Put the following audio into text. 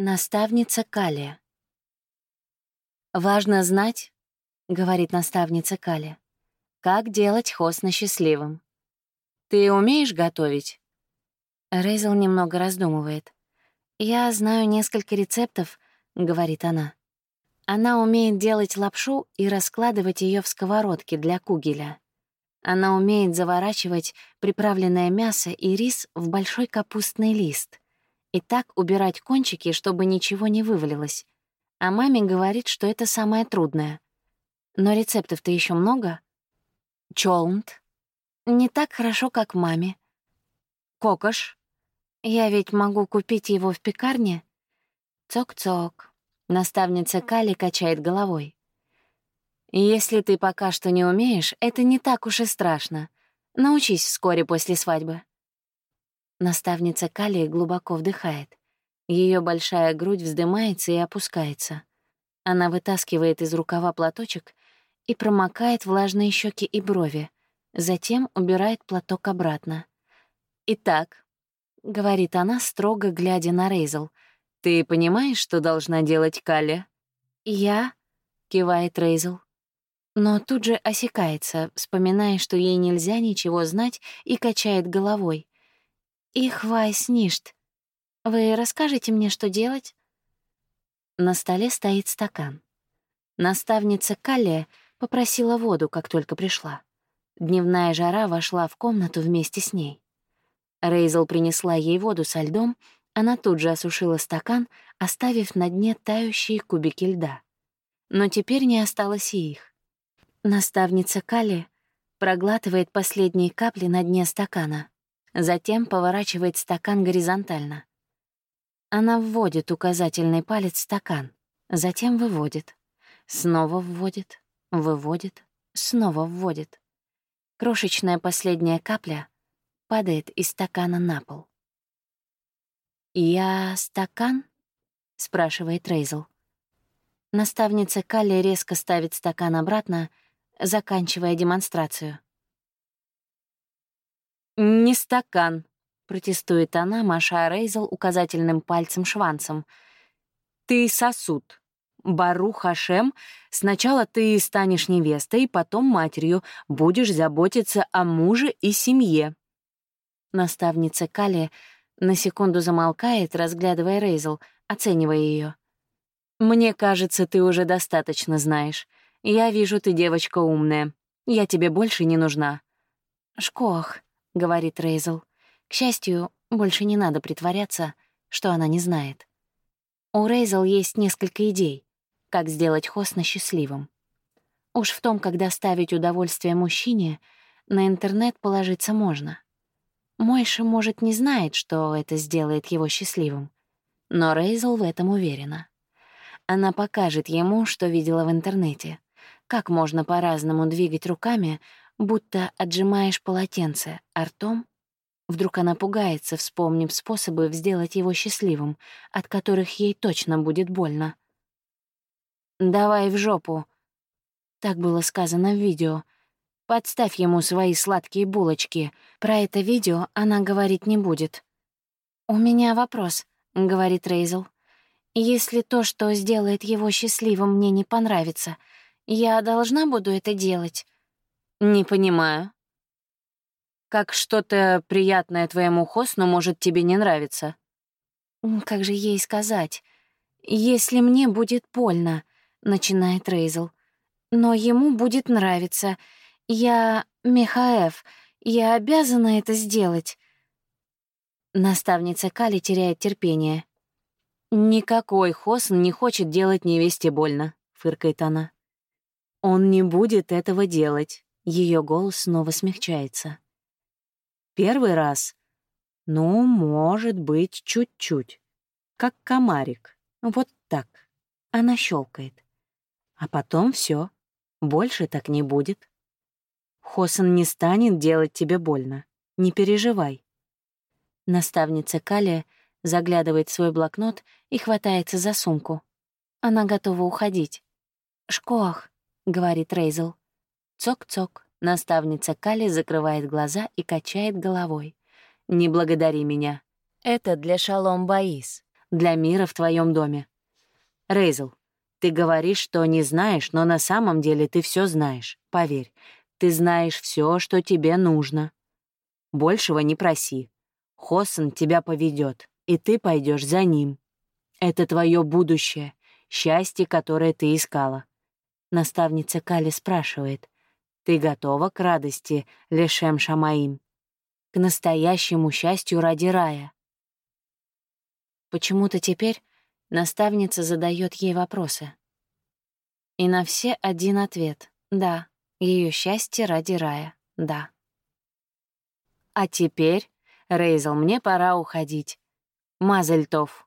Наставница Калия. «Важно знать, — говорит наставница Калия, — как делать Хосна счастливым. Ты умеешь готовить?» Рейзел немного раздумывает. «Я знаю несколько рецептов», — говорит она. Она умеет делать лапшу и раскладывать ее в сковородке для кугеля. Она умеет заворачивать приправленное мясо и рис в большой капустный лист — и так убирать кончики, чтобы ничего не вывалилось. А маме говорит, что это самое трудное. Но рецептов-то еще много. Чолнт. Не так хорошо, как маме. Кокош. Я ведь могу купить его в пекарне. Цок-цок. Наставница Кали качает головой. Если ты пока что не умеешь, это не так уж и страшно. Научись вскоре после свадьбы. Наставница Калии глубоко вдыхает. Ее большая грудь вздымается и опускается. Она вытаскивает из рукава платочек и промокает влажные щеки и брови, затем убирает платок обратно. «Итак», — говорит она, строго глядя на Рейзел, — «ты понимаешь, что должна делать Калли?» «Я?» — кивает Рейзел. Но тут же осекается, вспоминая, что ей нельзя ничего знать, и качает головой. «Их вайс ништ. Вы расскажете мне, что делать?» На столе стоит стакан. Наставница Каллия попросила воду, как только пришла. Дневная жара вошла в комнату вместе с ней. Рейзел принесла ей воду со льдом, она тут же осушила стакан, оставив на дне тающие кубики льда. Но теперь не осталось и их. Наставница Калли проглатывает последние капли на дне стакана. Затем поворачивает стакан горизонтально. Она вводит указательный палец в стакан, затем выводит. Снова вводит, выводит, снова вводит. Крошечная последняя капля падает из стакана на пол. «Я стакан?» — спрашивает Рейзел. Наставница Калли резко ставит стакан обратно, заканчивая демонстрацию. «Не стакан», — протестует она, маша Рейзел указательным пальцем-шванцем. «Ты сосуд. Бару Хашем, сначала ты станешь невестой, потом матерью, будешь заботиться о муже и семье». Наставница Кали на секунду замолкает, разглядывая Рейзел, оценивая ее. «Мне кажется, ты уже достаточно знаешь. Я вижу, ты девочка умная. Я тебе больше не нужна». «Шкох», — говорит Рейзел. К счастью, больше не надо притворяться, что она не знает. У Рейзел есть несколько идей, как сделать Хосна счастливым. Уж в том, как доставить удовольствие мужчине, на интернет положиться можно. Мойша, может, не знает, что это сделает его счастливым, но Рейзел в этом уверена. Она покажет ему, что видела в интернете, как можно по-разному двигать руками, будто отжимаешь полотенце, а ртом Вдруг она пугается, вспомнив способы сделать его счастливым, от которых ей точно будет больно. «Давай в жопу», — так было сказано в видео. «Подставь ему свои сладкие булочки. Про это видео она говорить не будет». «У меня вопрос», — говорит Рейзел. «Если то, что сделает его счастливым, мне не понравится, я должна буду это делать?» «Не понимаю». «Как что-то приятное твоему Хосну может тебе не нравиться?» «Как же ей сказать? Если мне будет больно», — начинает Рейзел. «Но ему будет нравиться. Я Михаэв, я обязана это сделать». Наставница Кали теряет терпение. «Никакой Хосн не хочет делать невесте больно», — фыркает она. «Он не будет этого делать. Ее голос снова смягчается. Первый раз. Ну, может быть, чуть-чуть. Как комарик. Вот так. Она щелкает. А потом все. Больше так не будет. Хосан не станет делать тебе больно. Не переживай. Наставница Калия заглядывает в свой блокнот и хватается за сумку. Она готова уходить. «Шкоах», — говорит Рейзел. Цок-цок. Наставница Кали закрывает глаза и качает головой. «Не благодари меня. Это для Шалом Баис. для мира в твоем доме. Рейзел, ты говоришь, что не знаешь, но на самом деле ты все знаешь. Поверь, ты знаешь все, что тебе нужно. Большего не проси. Хоссон тебя поведет, и ты пойдешь за ним. Это твое будущее, счастье, которое ты искала. Наставница Кали спрашивает, «Ты готова к радости, Лешем Шамаим? К настоящему счастью ради рая?» Почему-то теперь наставница задает ей вопросы. И на все один ответ — да, ее счастье ради рая, да. А теперь, Рейзел, мне пора уходить. Мазельтов.